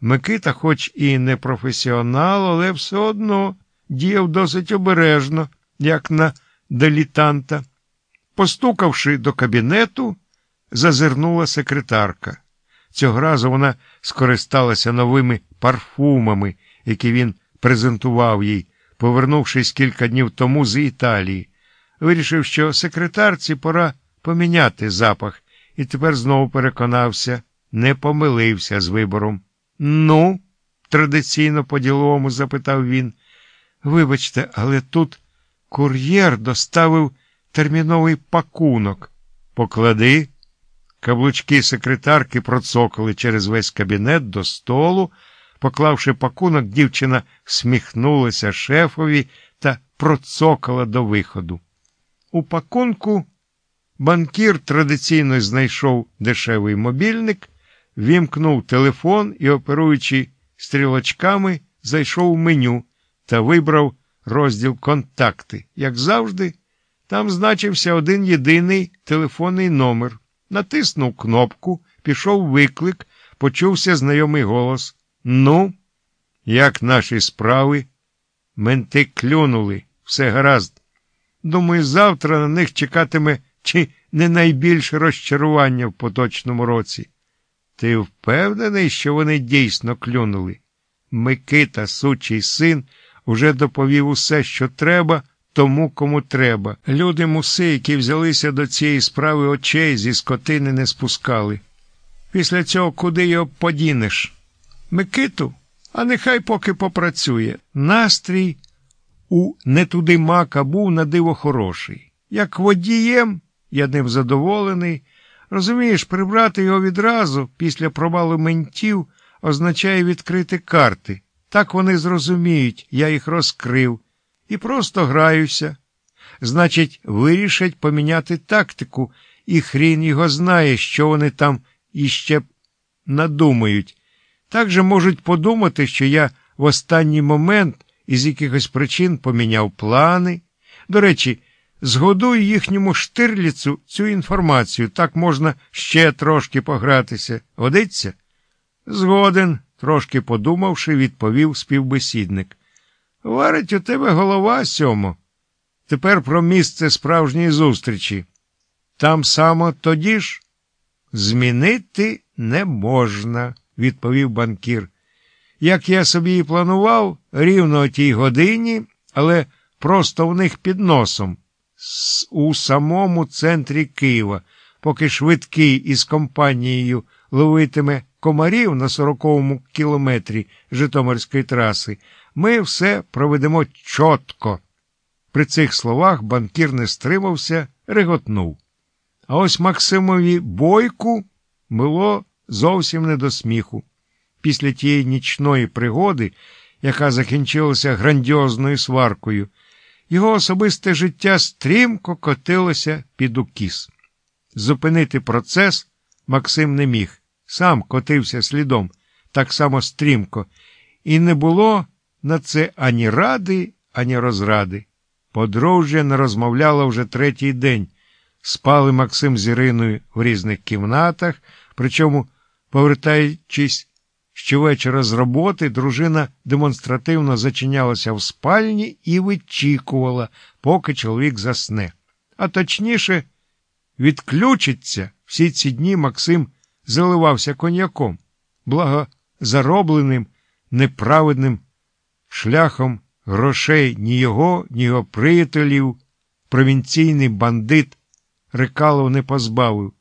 Микита, хоч і не професіонал, але все одно діяв досить обережно, як на дилітанта. Постукавши до кабінету, зазирнула секретарка. Цього разу вона скористалася новими парфумами, які він презентував їй, повернувшись кілька днів тому з Італії. Вирішив, що секретарці пора поміняти запах, і тепер знову переконався, не помилився з вибором. Ну, традиційно по-діловому запитав він. Вибачте, але тут кур'єр доставив терміновий пакунок. Поклади. Каблучки секретарки процокали через весь кабінет до столу. Поклавши пакунок, дівчина сміхнулася шефові та процокала до виходу. У пакунку банкір традиційно знайшов дешевий мобільник, вімкнув телефон і, оперуючи стрілочками, зайшов в меню та вибрав розділ Контакти. Як завжди, там значився один єдиний телефонний номер. Натиснув кнопку, пішов виклик, почувся знайомий голос. Ну, як наші справи? Менти клюнули, все гаразд. Думаю, завтра на них чекатиме чи не найбільше розчарування в поточному році. Ти впевнений, що вони дійсно клюнули? Микита, сучий син, уже доповів усе, що треба, тому, кому треба. Люди муси, які взялися до цієї справи очей зі скотини не спускали. Після цього куди його подінеш? Микиту, а нехай поки попрацює. Настрій у не туди мака був на диво хороший. Як водієм, я ним задоволений. Розумієш, прибрати його відразу після провалу ментів означає відкрити карти. Так вони зрозуміють, я їх розкрив і просто граюся. Значить, вирішать поміняти тактику, і хрін його знає, що вони там іще надумають. Так же можуть подумати, що я в останній момент із якихось причин поміняв плани. До речі, згодуй їхньому штирліцу цю інформацію, так можна ще трошки погратися. Годиться? Згоден, трошки подумавши, відповів співбесідник. Варить у тебе голова, сьомо. Тепер про місце справжньої зустрічі. Там само тоді ж змінити не можна, відповів банкір. Як я собі і планував, рівно о тій годині, але просто в них під носом, у самому центрі Києва, поки швидкий із компанією ловитиме комарів на сороковому кілометрі Житомирської траси, ми все проведемо чітко. При цих словах банкір не стримався, реготнув. А ось Максимові бойку було зовсім не до сміху. Після тієї нічної пригоди, яка закінчилася грандіозною сваркою, його особисте життя стрімко котилося під укіс. Зупинити процес Максим не міг, сам котився слідом, так само стрімко, і не було на це ані ради, ані розради. Подружжя не розмовляло вже третій день. Спали Максим з Іриною в різних кімнатах, причому, повертаючись щовечора з роботи, дружина демонстративно зачинялася в спальні і вичікувала, поки чоловік засне. А точніше, відключиться всі ці дні Максим заливався коньяком, благо заробленим, неправедним шляхом грошей ні його, ні його приятелів, провінційний бандит Рекалов не позбавив.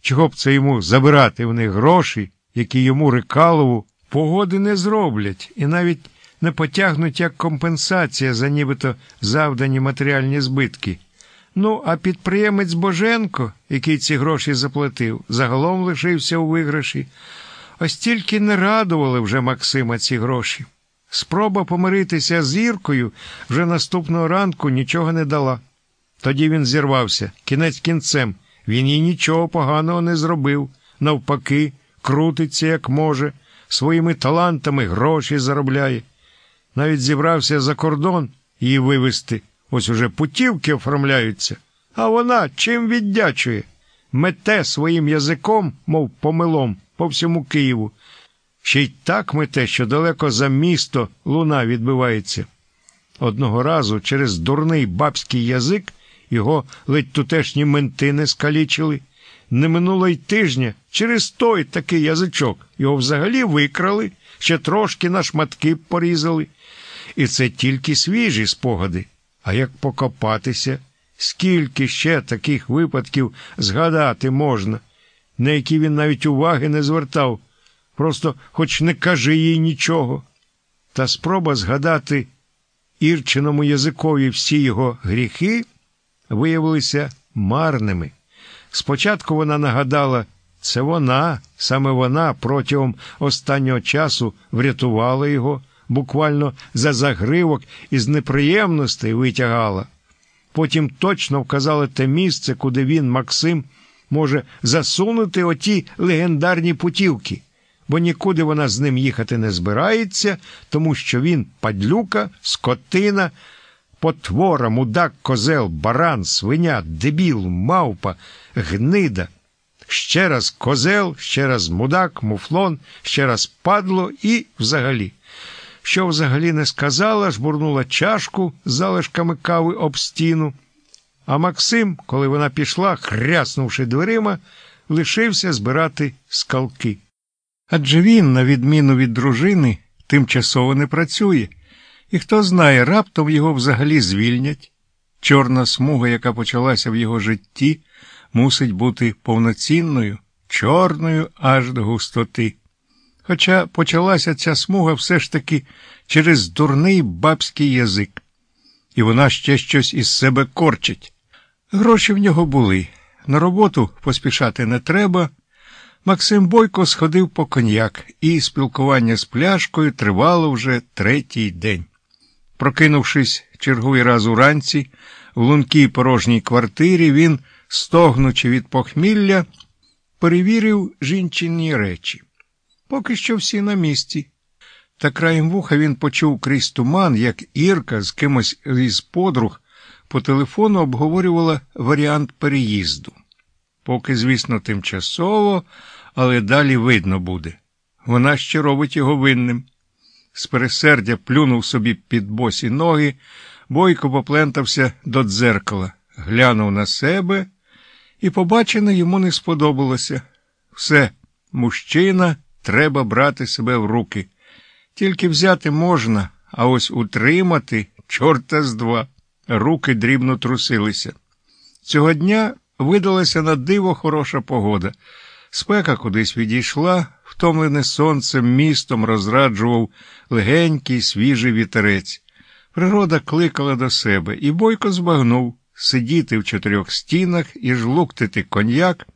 Чого б це йому забирати в них гроші, які йому Рекалову погоди не зроблять, і навіть не потягнуть як компенсація за нібито завдані матеріальні збитки. Ну, а підприємець Боженко, який ці гроші заплатив, загалом лишився у виграші. Ось тільки не радували вже Максима ці гроші. Спроба помиритися з Іркою вже наступного ранку нічого не дала. Тоді він зірвався, кінець кінцем. Він їй нічого поганого не зробив. Навпаки, крутиться, як може, своїми талантами гроші заробляє. Навіть зібрався за кордон її вивезти. Ось уже путівки оформляються. А вона чим віддячує? Мете своїм язиком, мов помилом, по всьому Києву. ще й так мете, що далеко за місто луна відбивається. Одного разу через дурний бабський язик його ледь тутешні менти не скалічили. Не минуло й тижня через той такий язичок його взагалі викрали, ще трошки на шматки порізали. І це тільки свіжі спогади. А як покопатися, скільки ще таких випадків згадати можна, на які він навіть уваги не звертав, просто хоч не кажи їй нічого. Та спроба згадати ірчиному язикові всі його гріхи виявилися марними. Спочатку вона нагадала, це вона, саме вона протягом останнього часу врятувала його, буквально за загривок із неприємностей витягала. Потім точно вказала те місце, куди він, Максим, може засунути оті легендарні путівки, бо нікуди вона з ним їхати не збирається, тому що він падлюка, скотина, потвора, мудак, козел, баран, свиня, дебіл, мавпа, гнида. Ще раз козел, ще раз мудак, муфлон, ще раз падло і взагалі. Що взагалі не сказала, жбурнула чашку з залишками кави об стіну. А Максим, коли вона пішла, хряснувши дверима, лишився збирати скалки. Адже він, на відміну від дружини, тимчасово не працює, і хто знає, раптом його взагалі звільнять. Чорна смуга, яка почалася в його житті, мусить бути повноцінною, чорною аж до густоти. Хоча почалася ця смуга все ж таки через дурний бабський язик, і вона ще щось із себе корчить. Гроші в нього були. На роботу поспішати не треба. Максим Бойко сходив по коньяк, і спілкування з пляшкою тривало вже третій день. Прокинувшись черговий раз уранці, в лункій порожній квартирі, він, стогнучи від похмілля, перевірив жінчині речі. Поки що всі на місці. Та краєм вуха він почув крізь туман, як Ірка з кимось із подруг по телефону обговорювала варіант переїзду. Поки, звісно, тимчасово, але далі видно буде. Вона ще робить його винним. З пересердя плюнув собі під босі ноги, бойко поплентався до дзеркала, глянув на себе, і побачене йому не сподобалося. Все, мужчина, треба брати себе в руки. Тільки взяти можна, а ось утримати чорта з два. Руки дрібно трусилися. Цього дня видалася на диво хороша погода. Спека кудись відійшла, втомлене сонцем містом розраджував легенький свіжий вітерець. Природа кликала до себе, і бойко збагнув сидіти в чотирьох стінах і жлуктити коньяк.